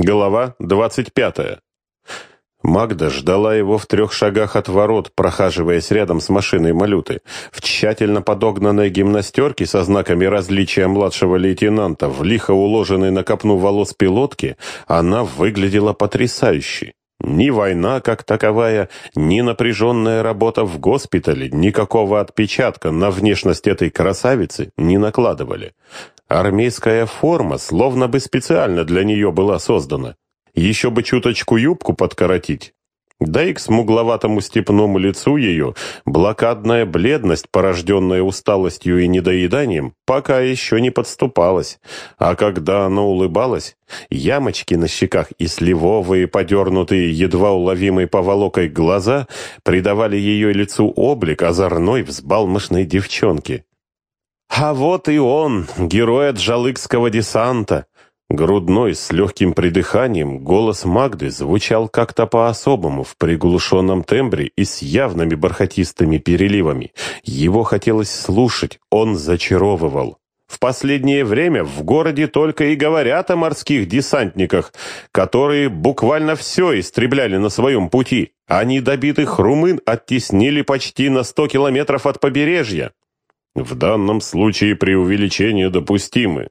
Глава двадцать пятая. Магда ждала его в трех шагах от ворот, прохаживаясь рядом с машиной Малюты. В тщательно подогнанной гимнастерке со знаками различия младшего лейтенанта, в лихо уложенной на копну волос пилотки, она выглядела потрясающе. Ни война как таковая, ни напряженная работа в госпитале никакого отпечатка на внешность этой красавицы не накладывали. Армейская форма словно бы специально для нее была создана. Еще бы чуточку юбку подкоротить. Да и к смугловатому степному лицу ее блокадная бледность, порожденная усталостью и недоеданием, пока еще не подступалась. А когда она улыбалась, ямочки на щеках и сливовые, подернутые едва уловимой поволокой глаза придавали ее лицу облик озорной взбалмошной девчонки. А вот и он, герой Джалыкского десанта, Грудной, с легким придыханием, голос Магды звучал как-то по-особому, в приглушенном тембре и с явными бархатистыми переливами. Его хотелось слушать, он зачаровывал. В последнее время в городе только и говорят о морских десантниках, которые буквально все истребляли на своем пути. Они добитых румын оттеснили почти на сто километров от побережья. В данном случае преувеличения допустимы.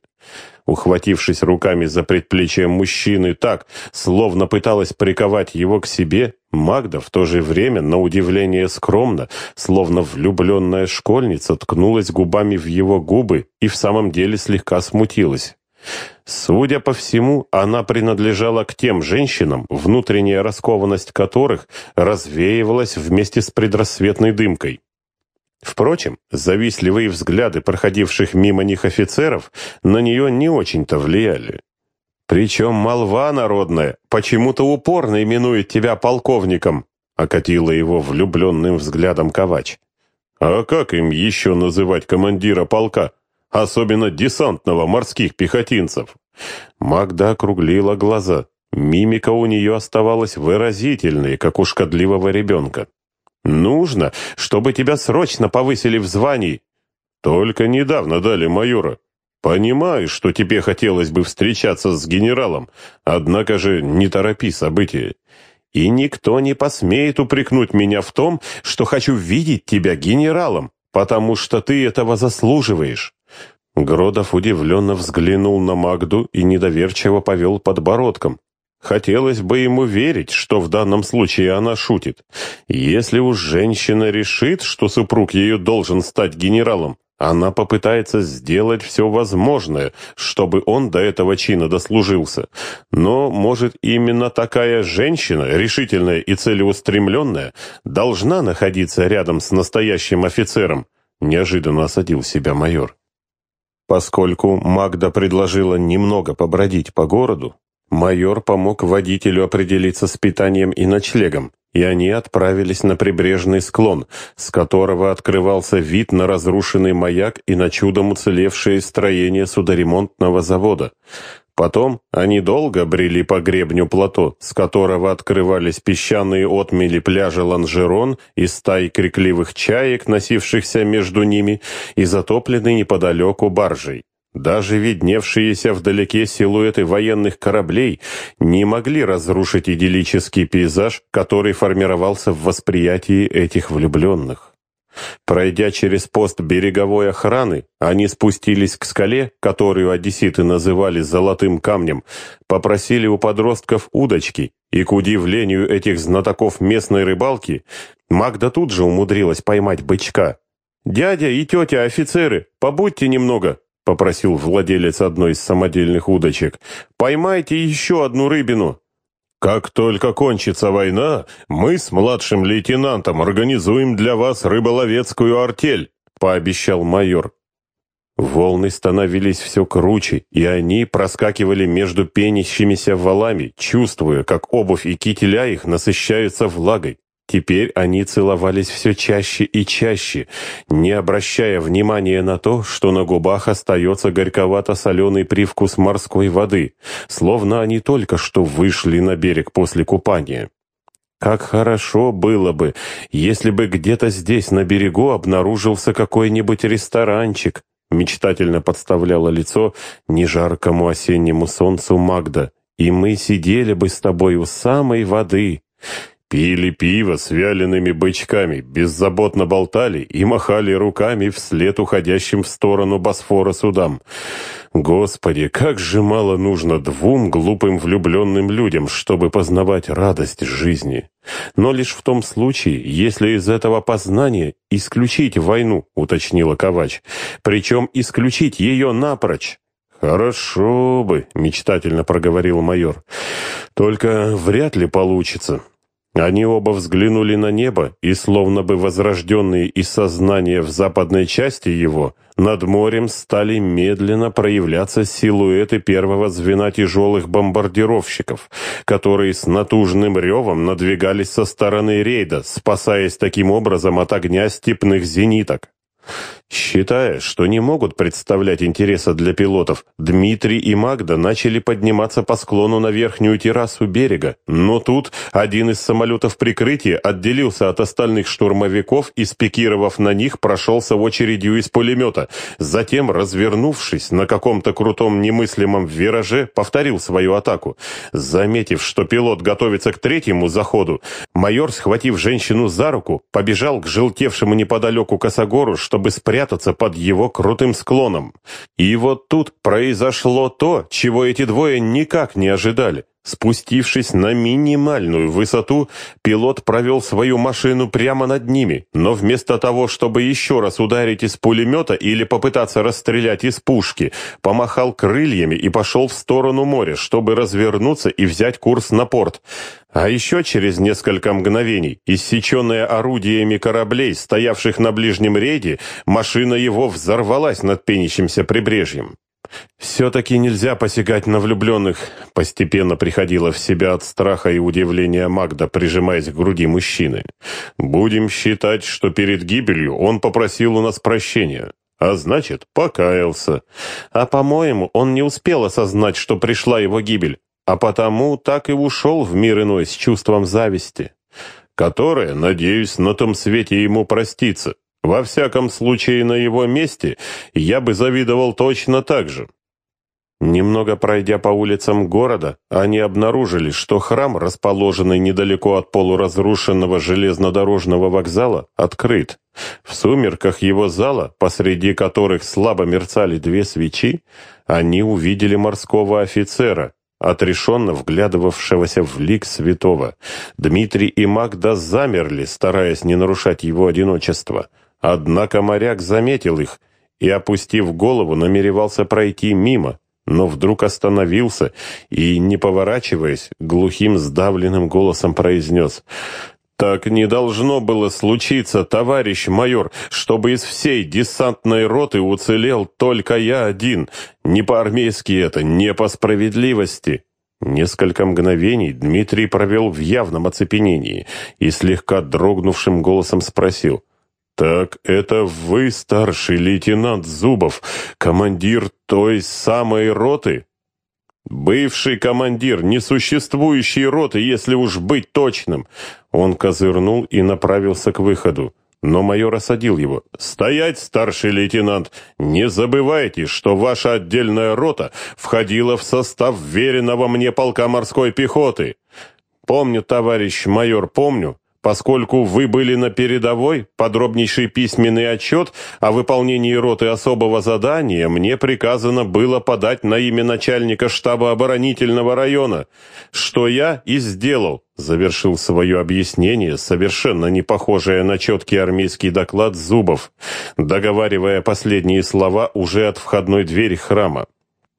Ухватившись руками за предплечье мужчины так, словно пыталась приковать его к себе, Магда в то же время, на удивление скромно, словно влюбленная школьница, ткнулась губами в его губы и в самом деле слегка смутилась. Судя по всему, она принадлежала к тем женщинам, внутренняя раскованность которых развеивалась вместе с предрассветной дымкой. Впрочем, завистливые взгляды проходивших мимо них офицеров на нее не очень-то влияли. «Причем молва народная почему-то упорно именует тебя полковником», окатила его влюбленным взглядом Ковач. «А как им еще называть командира полка, особенно десантного морских пехотинцев?» Магда округлила глаза. Мимика у нее оставалась выразительной, как у шкодливого ребенка. Нужно, чтобы тебя срочно повысили в звании. Только недавно дали майора. Понимаю, что тебе хотелось бы встречаться с генералом, однако же не торопи события. И никто не посмеет упрекнуть меня в том, что хочу видеть тебя генералом, потому что ты этого заслуживаешь. Гродов удивленно взглянул на Магду и недоверчиво повел подбородком. Хотелось бы ему верить, что в данном случае она шутит. Если уж женщина решит, что супруг ее должен стать генералом, она попытается сделать все возможное, чтобы он до этого чина дослужился. Но, может, именно такая женщина, решительная и целеустремленная, должна находиться рядом с настоящим офицером, неожиданно осадил себя майор. Поскольку Магда предложила немного побродить по городу, Майор помог водителю определиться с питанием и ночлегом, и они отправились на прибрежный склон, с которого открывался вид на разрушенный маяк и на чудом уцелевшее строение судоремонтного завода. Потом они долго брели по гребню плато, с которого открывались песчаные отмели пляжа Ланжерон и стаи крикливых чаек, носившихся между ними, и затопленной неподалеку баржей. Даже видневшиеся вдалеке силуэты военных кораблей не могли разрушить идиллический пейзаж, который формировался в восприятии этих влюбленных. Пройдя через пост береговой охраны, они спустились к скале, которую одесситы называли «золотым камнем», попросили у подростков удочки, и, к удивлению этих знатоков местной рыбалки, Магда тут же умудрилась поймать бычка. «Дядя и тетя офицеры, побудьте немного», — попросил владелец одной из самодельных удочек. «Поймайте еще одну рыбину». «Как только кончится война, мы с младшим лейтенантом организуем для вас рыболовецкую артель», — пообещал майор. Волны становились все круче, и они проскакивали между пенящимися валами, чувствуя, как обувь и кителя их насыщаются влагой. Теперь они целовались все чаще и чаще, не обращая внимания на то, что на губах остается горьковато-соленый привкус морской воды, словно они только что вышли на берег после купания. Как хорошо было бы, если бы где-то здесь на берегу обнаружился какой-нибудь ресторанчик, мечтательно подставляла лицо нежаркому осеннему солнцу Магда и мы сидели бы с тобой у самой воды, пили пиво с вялеными бычками, беззаботно болтали и махали руками вслед уходящим в сторону Босфора судам. Господи, как же мало нужно двум глупым влюбленным людям, чтобы познавать радость жизни. Но лишь в том случае, если из этого познания исключить войну, уточнила Ковач, причем исключить ее напрочь. «Хорошо бы», — мечтательно проговорил майор. «Только вряд ли получится. Они оба взглянули на небо, и, словно бы возрожденные из сознания в западной части его, над морем стали медленно проявляться силуэты первого звена тяжелых бомбардировщиков, которые с натужным ревом надвигались со стороны рейда, спасаясь таким образом от огня степных зениток. Считая, что не могут представлять интереса для пилотов, Дмитрий и Магда начали подниматься по склону на верхнюю террасу берега, но тут один из самолетов прикрытия отделился от остальных штурмовиков и, спикировав на них, прошелся в очередью из пулемета. Затем, развернувшись на каком-то крутом немыслимом вираже, повторил свою атаку. Заметив, что пилот готовится к третьему заходу, майор, схватив женщину за руку, побежал к желтевшему неподалеку косогору, чтобы спрятать спрятаться под его крутым склоном. И вот тут произошло то, чего эти двое никак не ожидали. Спустившись на минимальную высоту, пилот провел свою машину прямо над ними, но вместо того, чтобы еще раз ударить из пулемета или попытаться расстрелять из пушки, помахал крыльями и пошел в сторону моря, чтобы развернуться и взять курс на порт. А еще через несколько мгновений, иссеченная орудиями кораблей, стоявших на ближнем рейде, машина его взорвалась над пенящимся прибрежьем. «Все-таки нельзя посягать на влюбленных», — постепенно приходила в себя от страха и удивления Магда, прижимаясь к груди мужчины. «Будем считать, что перед гибелью он попросил у нас прощения». А значит, покаялся. А, по-моему, он не успел осознать, что пришла его гибель, а потому так и ушел в мир иной с чувством зависти, которое, надеюсь, на том свете ему простится. Во всяком случае, на его месте я бы завидовал точно так же. Немного пройдя по улицам города, они обнаружили, что храм, расположенный недалеко от полуразрушенного железнодорожного вокзала, открыт. В сумерках его зала, посреди которых слабо мерцали две свечи, они увидели морского офицера, отрешенно вглядывавшегося в лик святого. Дмитрий и Магда замерли, стараясь не нарушать его одиночество. Однако моряк заметил их и, опустив голову, намеревался пройти мимо, но вдруг остановился и, не поворачиваясь, глухим сдавленным голосом произнес «Так не должно было случиться, товарищ майор, чтобы из всей десантной роты уцелел только я один. Не по-армейски это, не по справедливости». Несколько мгновений Дмитрий провел в явном оцепенении и слегка дрогнувшим голосом спросил «Так это вы, старший лейтенант Зубов, командир той самой роты?» «Бывший командир несуществующей роты, если уж быть точным!» Он козырнул и направился к выходу. Но майор осадил его. «Стоять, старший лейтенант! Не забывайте, что ваша отдельная рота входила в состав веренного мне полка морской пехоты!» «Помню, товарищ майор, помню. Поскольку вы были на передовой, подробнейший письменный отчет о выполнении роты особого задания мне приказано было подать на имя начальника штаба оборонительного района, что я и сделал, завершил свое объяснение, совершенно не похожее на четкий армейский доклад Зубов, договаривая последние слова уже от входной двери храма.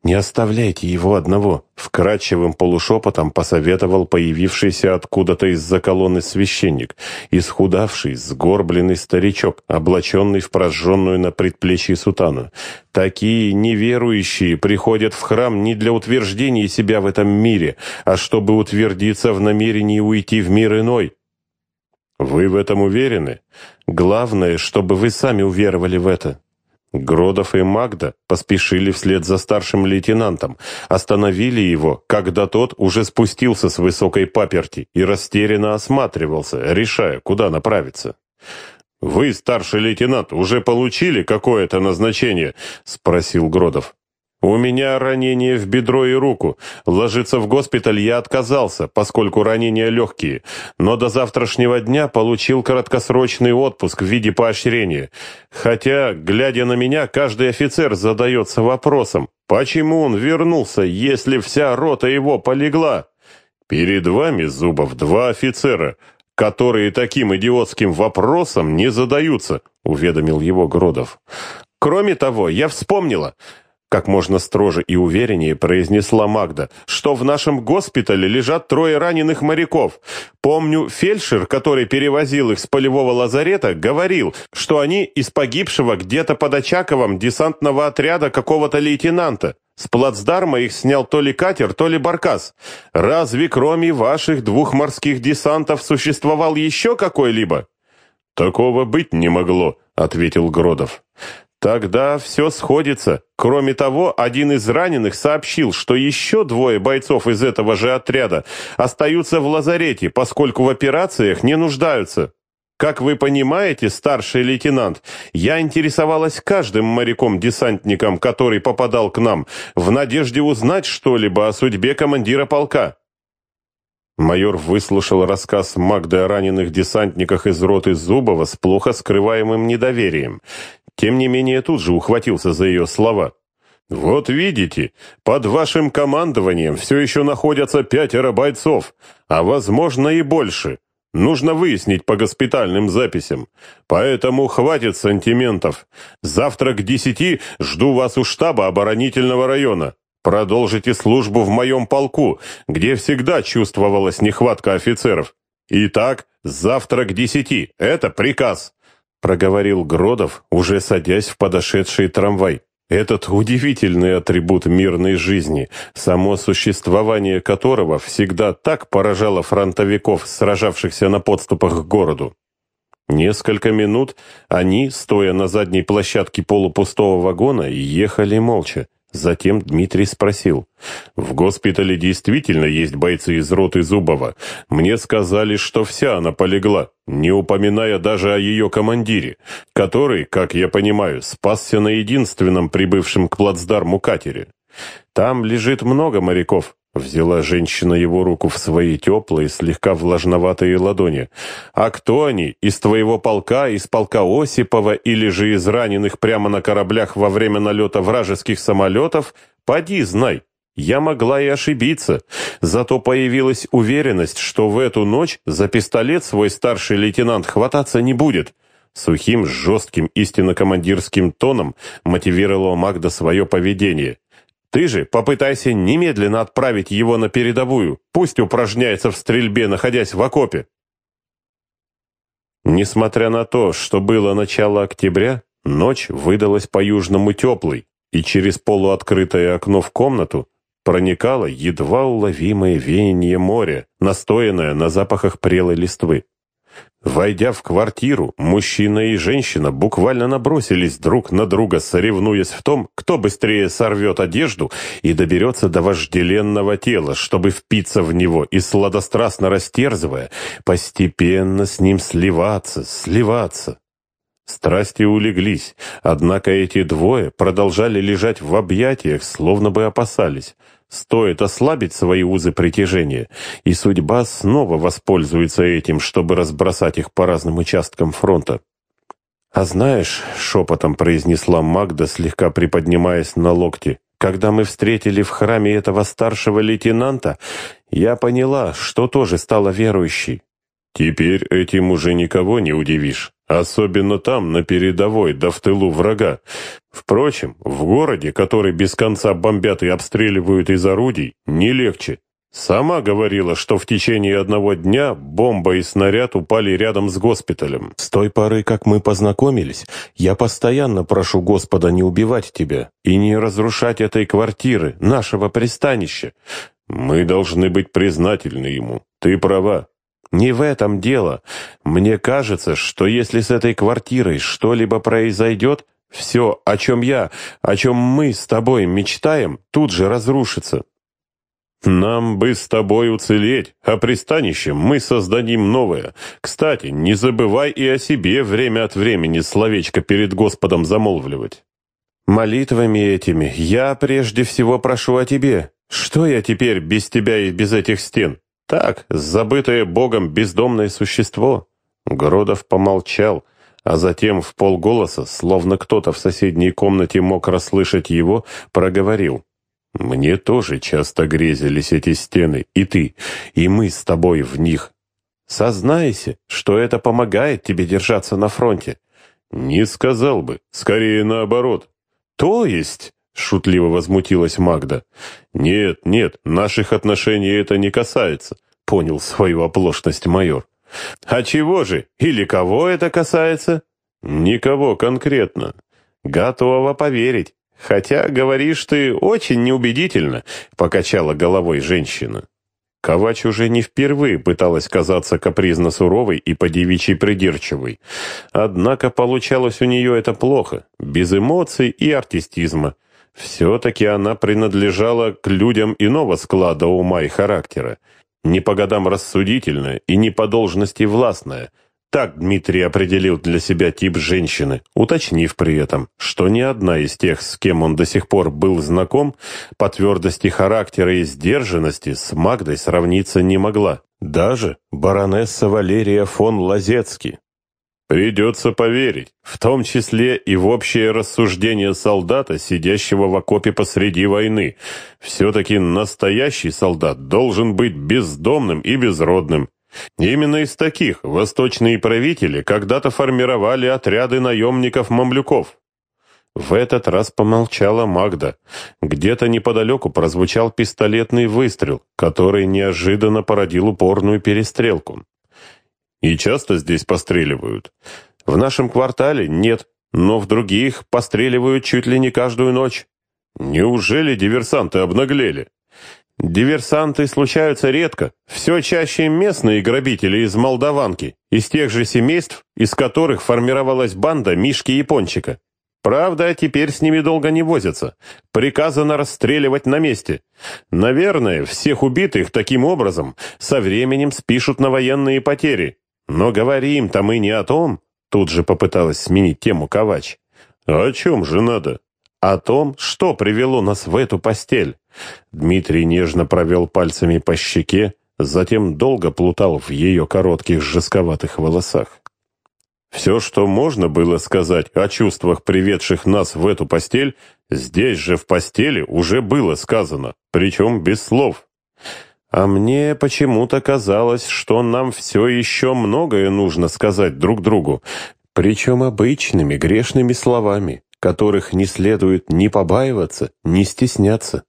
«Не оставляйте его одного», — вкрадчивым полушепотом посоветовал появившийся откуда-то из-за колонны священник, исхудавший, сгорбленный старичок, облаченный в прожженную на предплечье сутану. «Такие неверующие приходят в храм не для утверждения себя в этом мире, а чтобы утвердиться в намерении уйти в мир иной». «Вы в этом уверены? Главное, чтобы вы сами уверовали в это». Гродов и Магда поспешили вслед за старшим лейтенантом, остановили его, когда тот уже спустился с высокой паперти и растерянно осматривался, решая, куда направиться. «Вы, старший лейтенант, уже получили какое-то назначение?» — спросил Гродов. У меня ранение в бедро и руку. Ложиться в госпиталь я отказался, поскольку ранения легкие. Но до завтрашнего дня получил краткосрочный отпуск в виде поощрения. Хотя, глядя на меня, каждый офицер задается вопросом, почему он вернулся, если вся рота его полегла? Перед вами, Зубов, два офицера, которые таким идиотским вопросом не задаются, уведомил его Гродов. Кроме того, я вспомнила как можно строже и увереннее произнесла Магда, что в нашем госпитале лежат трое раненых моряков. Помню, фельдшер, который перевозил их с полевого лазарета, говорил, что они из погибшего где-то под Очаковом десантного отряда какого-то лейтенанта. С плацдарма их снял то ли катер, то ли баркас. Разве кроме ваших двух морских десантов существовал еще какой-либо? Такого быть не могло, ответил Гродов. Тогда все сходится. Кроме того, один из раненых сообщил, что еще двое бойцов из этого же отряда остаются в лазарете, поскольку в операциях не нуждаются. Как вы понимаете, старший лейтенант, я интересовалась каждым моряком-десантником, который попадал к нам, в надежде узнать что-либо о судьбе командира полка. Майор выслушал рассказ Магды о раненых десантниках из роты Зубова с плохо скрываемым недоверием. Тем не менее, тут же ухватился за ее слова. «Вот видите, под вашим командованием все еще находятся пятеро бойцов, а, возможно, и больше. Нужно выяснить по госпитальным записям. Поэтому хватит сантиментов. Завтра к десяти жду вас у штаба оборонительного района. Продолжите службу в моем полку, где всегда чувствовалась нехватка офицеров. Итак, завтра к десяти. Это приказ». — проговорил Гродов, уже садясь в подошедший трамвай. Этот удивительный атрибут мирной жизни, само существование которого всегда так поражало фронтовиков, сражавшихся на подступах к городу. Несколько минут они, стоя на задней площадке полупустого вагона, ехали молча. Затем Дмитрий спросил. «В госпитале действительно есть бойцы из роты Зубова. Мне сказали, что вся она полегла, не упоминая даже о ее командире, который, как я понимаю, спасся на единственном прибывшем к плацдарму катере. Там лежит много моряков, Взяла женщина его руку в свои теплые, слегка влажноватые ладони. «А кто они? Из твоего полка, из полка Осипова или же из раненых прямо на кораблях во время налета вражеских самолетов? Поди, знай!» Я могла и ошибиться, зато появилась уверенность, что в эту ночь за пистолет свой старший лейтенант хвататься не будет. Сухим, жестким, истинно командирским тоном мотивировала Магда свое поведение. Ты же попытайся немедленно отправить его на передовую, пусть упражняется в стрельбе, находясь в окопе. Несмотря на то, что было начало октября, ночь выдалась по-южному теплой, и через полуоткрытое окно в комнату проникало едва уловимое веяние моря, настоянное на запахах прелой листвы. Войдя в квартиру, мужчина и женщина буквально набросились друг на друга, соревнуясь в том, кто быстрее сорвет одежду и доберется до вожделенного тела, чтобы впиться в него и, сладострастно растерзывая, постепенно с ним сливаться, сливаться. Страсти улеглись, однако эти двое продолжали лежать в объятиях, словно бы опасались. Стоит ослабить свои узы притяжения, и судьба снова воспользуется этим, чтобы разбросать их по разным участкам фронта. «А знаешь», — шепотом произнесла Магда, слегка приподнимаясь на локти, «когда мы встретили в храме этого старшего лейтенанта, я поняла, что тоже стала верующей. Теперь этим уже никого не удивишь. Особенно там, на передовой, да в тылу врага. Впрочем, в городе, который без конца бомбят и обстреливают из орудий, не легче. Сама говорила, что в течение одного дня бомба и снаряд упали рядом с госпиталем. С той поры, как мы познакомились, я постоянно прошу Господа не убивать тебя и не разрушать этой квартиры, нашего пристанища. Мы должны быть признательны ему. Ты права. Не в этом дело. Мне кажется, что если с этой квартирой что-либо произойдет, все, о чем я, о чем мы с тобой мечтаем, тут же разрушится. Нам бы с тобой уцелеть, а пристанищем мы создадим новое. Кстати, не забывай и о себе время от времени словечко перед Господом замолвливать. Молитвами этими я прежде всего прошу о тебе. Что я теперь без тебя и без этих стен? Так, забытое Богом бездомное существо». Гродов помолчал, а затем в полголоса, словно кто-то в соседней комнате мог расслышать его, проговорил. «Мне тоже часто грезились эти стены, и ты, и мы с тобой в них. Сознайся, что это помогает тебе держаться на фронте». «Не сказал бы, скорее наоборот». «То есть?» — шутливо возмутилась Магда. «Нет, нет, наших отношений это не касается», — понял свою оплошность майор. «А чего же? Или кого это касается?» «Никого конкретно. Готова поверить. Хотя, говоришь ты, очень неубедительно», — покачала головой женщина. Ковач уже не впервые пыталась казаться капризно суровой и подевичьей придирчивой. Однако получалось у нее это плохо, без эмоций и артистизма. Все-таки она принадлежала к людям иного склада ума и характера не по годам рассудительная и не по должности властная. Так Дмитрий определил для себя тип женщины, уточнив при этом, что ни одна из тех, с кем он до сих пор был знаком, по твердости характера и сдержанности с Магдой сравниться не могла. Даже баронесса Валерия фон Лазецки, Придется поверить, в том числе и в общее рассуждение солдата, сидящего в окопе посреди войны. Все-таки настоящий солдат должен быть бездомным и безродным. Именно из таких восточные правители когда-то формировали отряды наемников-мамлюков. В этот раз помолчала Магда. Где-то неподалеку прозвучал пистолетный выстрел, который неожиданно породил упорную перестрелку. И часто здесь постреливают. В нашем квартале нет, но в других постреливают чуть ли не каждую ночь. Неужели диверсанты обнаглели? Диверсанты случаются редко, все чаще местные грабители из Молдаванки, из тех же семейств, из которых формировалась банда Мишки Япончика. Правда, теперь с ними долго не возятся. Приказано расстреливать на месте. Наверное, всех убитых таким образом со временем спишут на военные потери. Но говорим-то мы не о том, тут же попыталась сменить тему Ковач. О чем же надо? О том, что привело нас в эту постель. Дмитрий нежно провел пальцами по щеке, затем долго плутал в ее коротких жестковатых волосах. Все, что можно было сказать о чувствах, приведших нас в эту постель, здесь же в постели уже было сказано, причем без слов. А мне почему-то казалось, что нам все еще многое нужно сказать друг другу, причем обычными грешными словами, которых не следует ни побаиваться, ни стесняться.